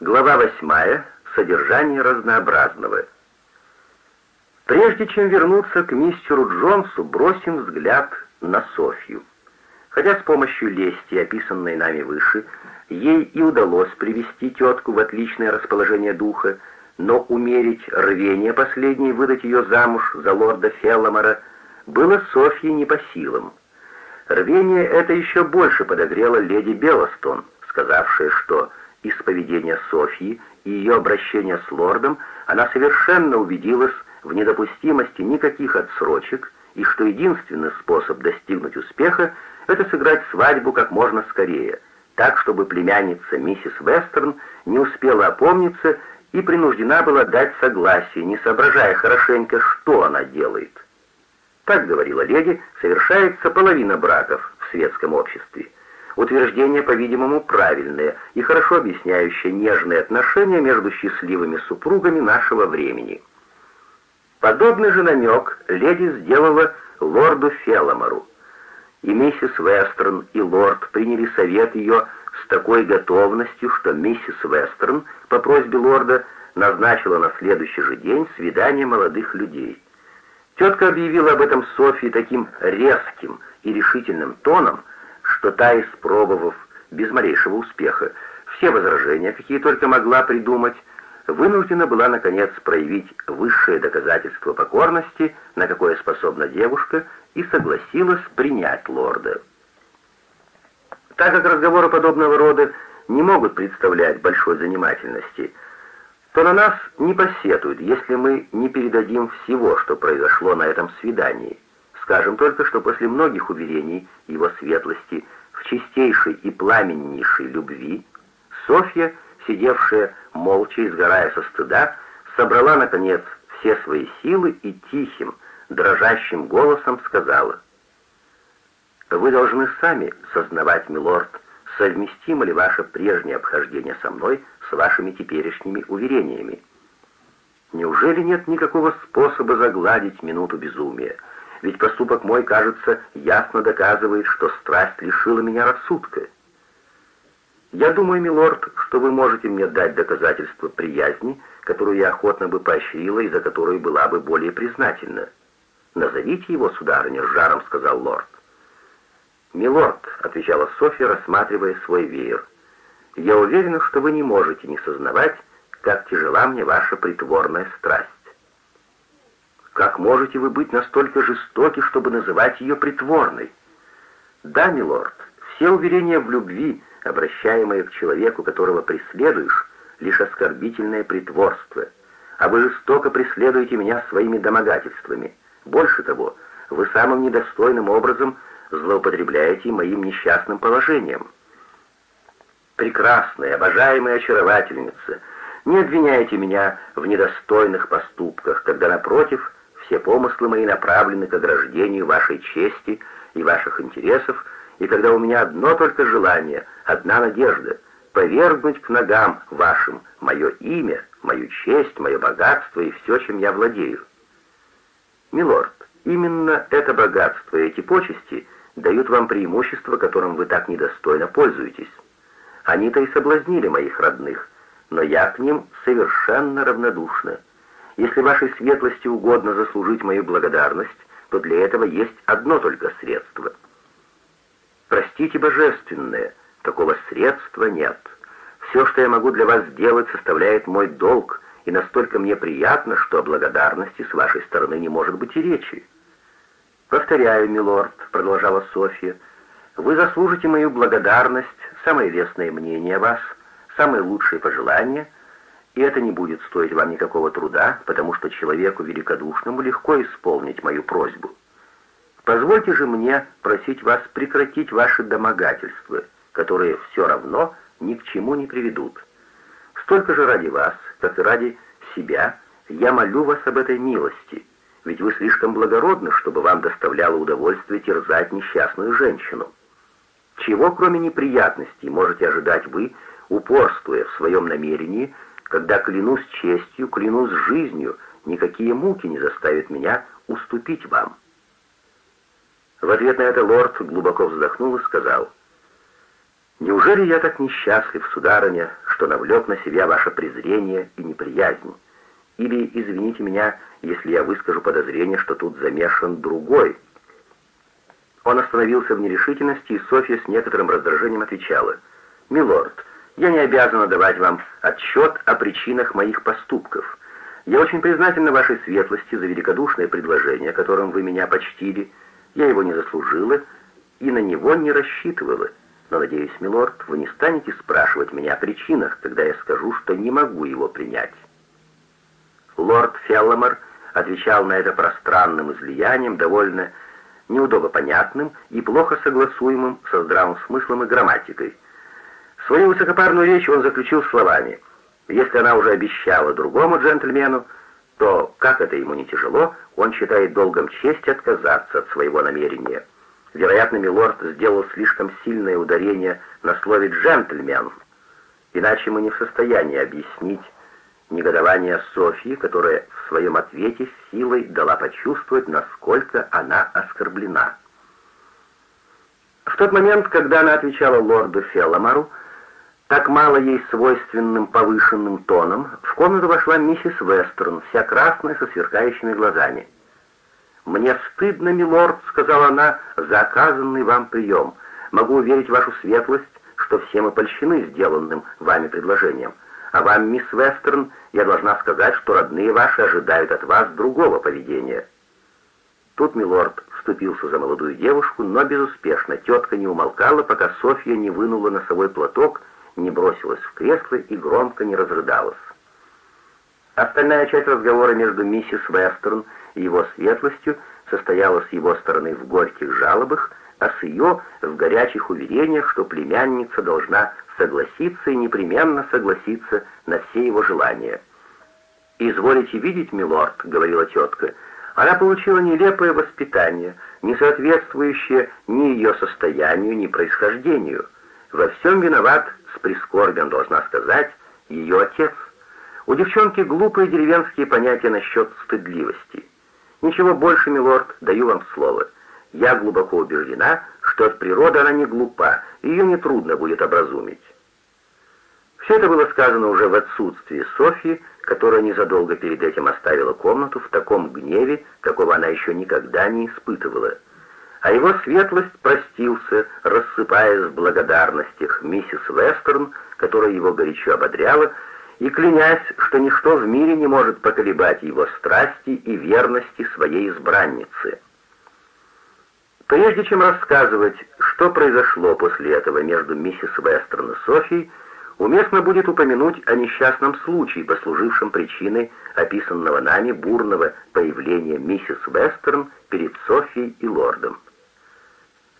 Глава 8. Содержание разнообразного. Прежде чем вернуться к мистеру Джонсу, бросим взгляд на Софью. Хотя с помощью лести, описанной нами выше, ей и удалось привести тетку в отличное расположение духа, но умерить рвение последней выдать ее замуж за лорда Фелломера было Софье не по силам. Рвение это еще больше подогрело леди Белостон, сказавшая, что из поведения Софьи и ее обращения с лордом она совершенно убедилась в недопустимости никаких отсрочек и что единственный способ достигнуть успеха — это сыграть свадьбу как можно скорее, так, чтобы племянница миссис Вестерн не успела опомниться и принуждена была дать согласие, не соображая хорошенько, что она делает. Так говорила леди, совершается половина браков в светском. Утверждение, по-видимому, правильное и хорошо объясняющее нежные отношения между счастливыми супругами нашего времени. Подобный же намек леди сделала лорду Фелломору. И миссис Вестерн, и лорд приняли совет ее с такой готовностью, что миссис Вестерн по просьбе лорда назначила на следующий же день свидание молодых людей. Тетка объявила об этом Софии таким резким и решительным тоном, что та, испробовав без малейшего успеха все возражения, какие только могла придумать, вынуждена была, наконец, проявить высшее доказательство покорности, на какое способна девушка, и согласилась принять лорда. Так как разговоры подобного рода не могут представлять большой занимательности, то на нас не посетуют, если мы не передадим всего, что произошло на этом свидании. Скажем только, что после многих уверений его светлости в чистейшей и пламеннейшей любви, Софья, сидевшая молча и сгорая со стыда, собрала, наконец, все свои силы и тихим, дрожащим голосом сказала, «Вы должны сами сознавать, милорд, совместимо ли ваше прежнее обхождение со мной с вашими теперешними уверениями. Неужели нет никакого способа загладить минуту безумия? Ведь поступок мой, кажется, ясно доказывает, что страсть лишила меня рассудка. Я думаю, милорд, что вы можете мне дать доказательство приязни, которую я охотно бы поощрила и за которую была бы более признательна. Назовите его, сударыня, с жаром сказал лорд. «Милорд», — отвечала Софья, рассматривая свой веер, — «я уверена, что вы не можете не сознавать, как тяжела мне ваша притворная страсть. Как можете вы быть настолько жестоки, чтобы называть ее притворной? Да, милорд, все уверения в любви, обращаемые к человеку, которого преследуешь, лишь оскорбительное притворство, а вы жестоко преследуете меня своими домогательствами. Больше того, вы самым недостойным образом злоупотребляете моим несчастным положением. Прекрасная, обожаемая очаровательница, не обвиняйте меня в недостойных поступках, когда, напротив, все помыслы мои направлены к ограждению вашей чести и ваших интересов, и когда у меня одно только желание, одна надежда — повергнуть к ногам вашим мое имя, мою честь, мое богатство и все, чем я владею. Милорд, именно это богатство и эти почести — дают вам преимущество, которым вы так недостойно пользуетесь. Они-то и соблазнили моих родных, но я к ним совершенно равнодушна. Если вашей светлости угодно заслужить мою благодарность, то для этого есть одно только средство. Простите, божественное, такого средства нет. Все, что я могу для вас сделать, составляет мой долг, и настолько мне приятно, что о благодарности с вашей стороны не может быть и речи. «Повторяю, милорд», — продолжала Софья, — «вы заслужите мою благодарность, самое лестное мнение о вас, самые лучшие пожелания, и это не будет стоить вам никакого труда, потому что человеку великодушному легко исполнить мою просьбу. Позвольте же мне просить вас прекратить ваши домогательства, которые все равно ни к чему не приведут. Столько же ради вас, как и ради себя, я молю вас об этой милости» ведь вы слишком благородны, чтобы вам доставляло удовольствие терзать несчастную женщину. Чего, кроме неприятностей, можете ожидать вы, упорствуя в своем намерении, когда клянусь честью, клянусь жизнью, никакие муки не заставят меня уступить вам?» В ответ на это лорд глубоко вздохнул и сказал, «Неужели я так несчастлив, сударыня, что навлек на себя ваше презрение и неприязнь. Или извините меня, если я выскажу подозрение, что тут замешан другой. Он остановился в нерешительности, и Софья с некоторым раздражением отвечала. «Милорд, я не обязана давать вам отчет о причинах моих поступков. Я очень признательна вашей светлости за великодушное предложение, которым вы меня почтили. Я его не заслужила и на него не рассчитывала. Но, надеюсь, милорд, вы не станете спрашивать меня о причинах, когда я скажу, что не могу его принять». Лорд Фелломер отвечал на это пространным излиянием, довольно неудобопонятным и плохо согласуемым со здравым смыслом и грамматикой. Свою высокопарную речь он заключил словами «Если она уже обещала другому джентльмену, то, как это ему не тяжело, он считает долгом чести отказаться от своего намерения». Вероятно, милорд сделал слишком сильное ударение на слове «джентльмен», иначе мы не в состоянии объяснить негодование Софьи, которая в своем ответе силой дала почувствовать, насколько она оскорблена. В тот момент, когда она отвечала лорду Фелломару, так мало ей свойственным повышенным тоном, в комнату вошла миссис Вестерн, вся красная, со сверкающими глазами. «Мне стыдно, милорд», — сказала она, — «за оказанный вам прием. Могу уверить вашу светлость, что все мы польщены сделанным вами предложением. А вам, мисс Вестерн, я должна сказать, что родные ваши ожидают от вас другого поведения». Тут милорд вступился за молодую девушку, но безуспешно. Тетка не умолкала, пока Софья не вынула носовой платок, не бросилась в кресло и громко не разрыдалась. Остальная часть разговора между миссис Вестерн и его светлостью состояла с его стороны в горьких жалобах, а с ее в горячих уверениях, что племянница должна согласиться и непременно согласиться на все его желания. «Изволите видеть, милорд», — говорила тетка, — «она получила нелепое воспитание, не соответствующее ни ее состоянию, ни происхождению. Во всем виноват, с прискорбием должна сказать, ее отец. У девчонки глупые деревенские понятия насчет стыдливости. Ничего больше, милорд, даю вам слово. Я глубоко убеждена, что от природы она не глупа, ее нетрудно будет образумить. Все это было сказано уже в отсутствии Софьи, которая незадолго перед этим оставила комнату в таком гневе, какого она еще никогда не испытывала. А его светлость простился, рассыпаясь в благодарностях миссис Вестерн, которая его горячо ободряла, и клянясь, что ничто в мире не может поколебать его страсти и верности своей избраннице. Прежде чем рассказывать, что произошло после этого между миссис Вестерн и Софией, уместно будет упомянуть о несчастном случае, послужившем причиной описанного нами бурного появления миссис Вестерн перед Софией и лордом.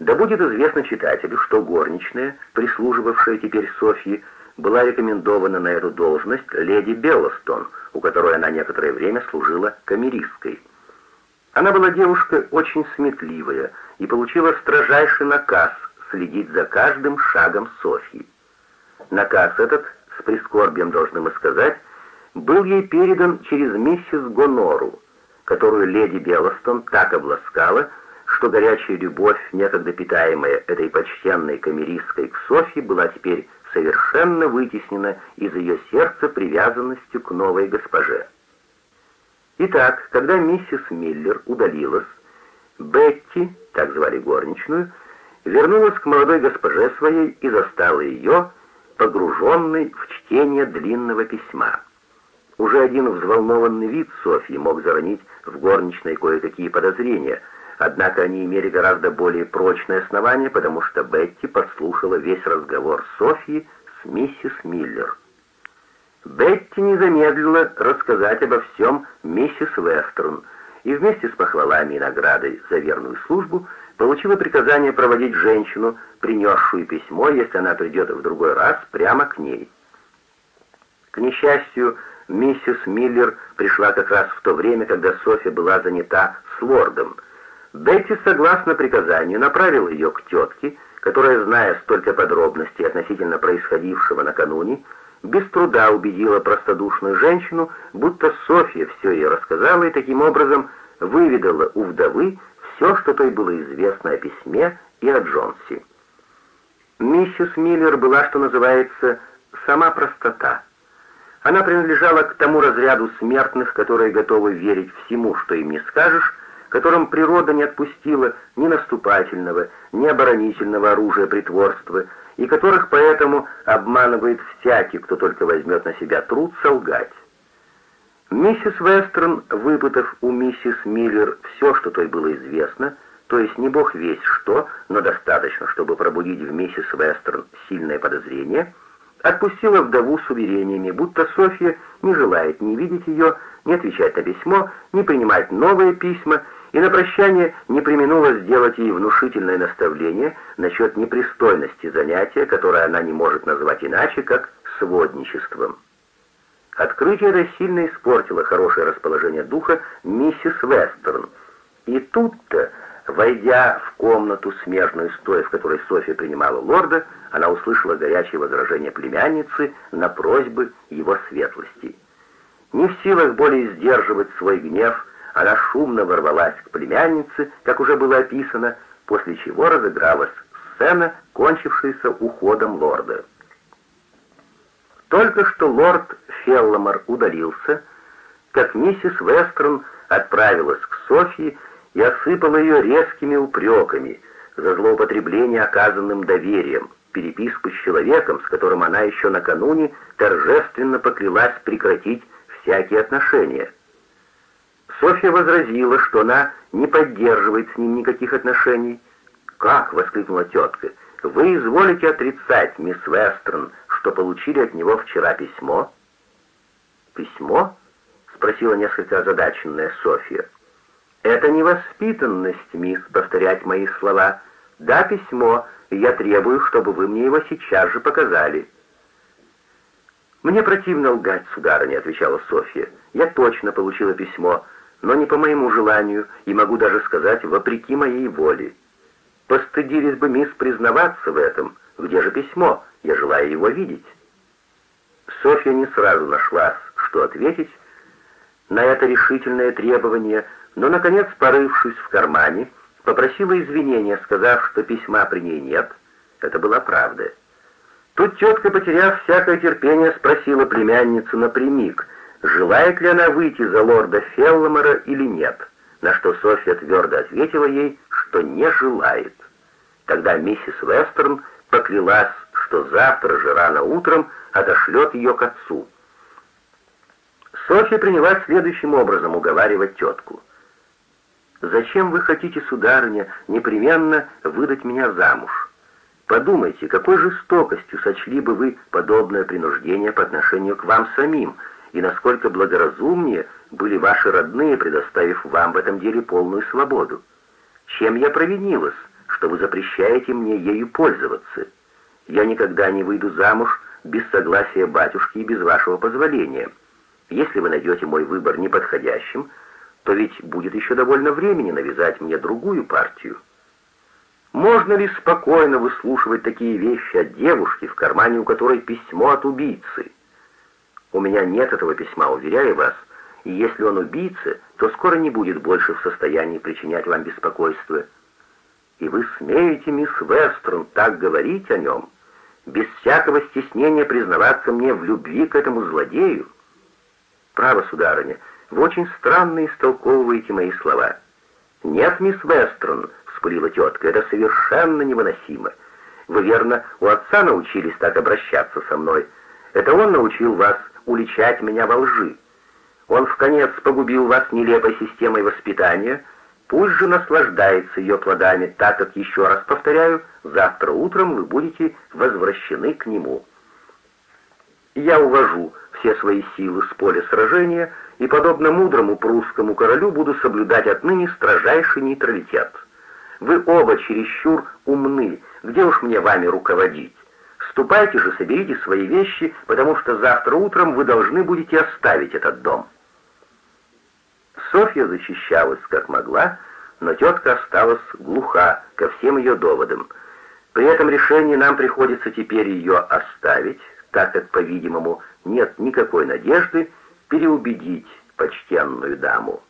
Да будет известно читателю, что горничная, прислуживавшая теперь Софье, была рекомендована на эту должность леди Беллостон, у которой она некоторое время служила камеристкой. Она была девушка очень сметливая и получила строжайший наказ следить за каждым шагом Софьи. Наказ этот, с прискорбием должны мы сказать, был ей передан через миссис Гонору, которую леди Белостон так обласкала, что горячая любовь, некогда питаемая этой почтенной камеристкой к Софье, была теперь совершенно вытеснена из ее сердца привязанностью к новой госпоже. Итак, когда миссис Миллер удалилась, Бетти, так звали горничную, вернулась к молодой госпоже своей и застала ее, погруженной в чтение длинного письма. Уже один взволнованный вид Софьи мог заронить в горничной кое-какие подозрения, однако они имели гораздо более прочное основание, потому что Бетти подслушала весь разговор Софьи с миссис Миллер. Бетти не замедлила рассказать обо всем миссис Вестерн и вместе с похвалами и наградой за верную службу получила приказание проводить женщину, принесшую письмо, если она придет в другой раз, прямо к ней. К несчастью, миссис Миллер пришла как раз в то время, когда Софья была занята с лордом. Бетти, согласно приказанию, направила ее к тетке, которая, зная столько подробностей относительно происходившего накануне, без труда убедила простодушную женщину, будто Софья все ей рассказала и таким образом выведала у вдовы все, что той было известно о письме и о Джонсе. Миссис Миллер была, что называется, сама простота. Она принадлежала к тому разряду смертных, которые готовы верить всему, что им не скажешь, которым природа не отпустила ни наступательного, ни оборонительного оружия притворства, и которых поэтому обманывает всякий, кто только возьмет на себя труд солгать. Миссис Вестерн, выпытав у миссис Миллер все, что той было известно, то есть не бог весь что, но достаточно, чтобы пробудить в миссис Вестерн сильное подозрение, отпустила вдову с уверениями, будто Софья не желает ни видеть ее, ни отвечать на письмо, ни принимать новые письма, и на прощание не применула сделать ей внушительное наставление насчет непристойности занятия, которое она не может назвать иначе, как сводничеством. Открытие это сильно испортило хорошее расположение духа миссис Вестерн. И тут-то, войдя в комнату, смежную с той, в которой Софья принимала лорда, она услышала горячее возражение племянницы на просьбы его светлости. Не в силах более сдерживать свой гнев, она шумно ворвалась к племяннице, как уже было описано, после чего разыгралась сцена, кончившаяся уходом лорда. Только что лорд Фелломор удалился, как миссис Вестерн отправилась к Софье и осыпала ее резкими упреками за злоупотребление оказанным доверием, переписку с человеком, с которым она еще накануне торжественно поклялась прекратить всякие отношения. Софья возразила, что она не поддерживает с ним никаких отношений. «Как?» — воскликнула тетка. «Вы изволите отрицать, мисс Вестерн, что получили от него вчера письмо?» «Письмо?» — спросила несколько озадаченная Софья. «Это невоспитанность, мисс, повторять мои слова. Да, письмо, я требую, чтобы вы мне его сейчас же показали». «Мне противно лгать, сударыня», — отвечала Софья. «Я точно получила письмо, но не по моему желанию, и могу даже сказать, вопреки моей воле. Постыдились бы, мисс, признаваться в этом. Где же письмо? Я желаю его видеть». Софья не сразу нашлась, что ответить на это решительное требование, но, наконец, порывшись в кармане, попросила извинения, сказав, что письма при ней нет. Это была правда. Тут тетка, потеряв всякое терпение, спросила племянницу напрямик, желает ли она выйти за лорда Фелломера или нет, на что Софья твердо ответила ей, что не желает. Тогда миссис Вестерн поклялась, что завтра же рано утром отошлет ее к отцу. Софья принялась следующим образом уговаривать тетку. «Зачем вы хотите, сударыня, непременно выдать меня замуж? Подумайте, какой жестокостью сочли бы вы подобное принуждение по отношению к вам самим, и насколько благоразумнее были ваши родные, предоставив вам в этом деле полную свободу. Чем я провинилась, что вы запрещаете мне ею пользоваться? Я никогда не выйду замуж без согласия батюшки и без вашего позволения. Если вы найдете мой выбор неподходящим, то ведь будет еще довольно времени навязать мне другую партию. Можно ли спокойно выслушивать такие вещи от девушки, в кармане у которой письмо от убийцы? У меня нет этого письма, уверяю вас, и если он убийца, то скоро не будет больше в состоянии причинять вам беспокойство. И вы смеете, мисс Вестерн, так говорить о нем?» без всякого стеснения признаваться мне в любви к этому злодею? Право, сударыня, вы очень странно истолковываете мои слова. Нет, мисс Вестерн, вспылила тетка, это совершенно невыносимо. Вы, верно, у отца научились так обращаться со мной. Это он научил вас уличать меня во лжи. Он в конец погубил вас нелепой системой воспитания, Пусть же наслаждается ее плодами, так как, еще раз повторяю, завтра утром вы будете возвращены к нему. Я увожу все свои силы с поля сражения и, подобно мудрому прусскому королю, буду соблюдать отныне строжайший нейтралитет. Вы оба чересчур умны, где уж мне вами руководить? Ступайте же, соберите свои вещи, потому что завтра утром вы должны будете оставить этот дом». Софья защищалась как могла, но тетка осталась глуха ко всем ее доводам. При этом решении нам приходится теперь ее оставить, так как, по-видимому, нет никакой надежды переубедить почтенную даму.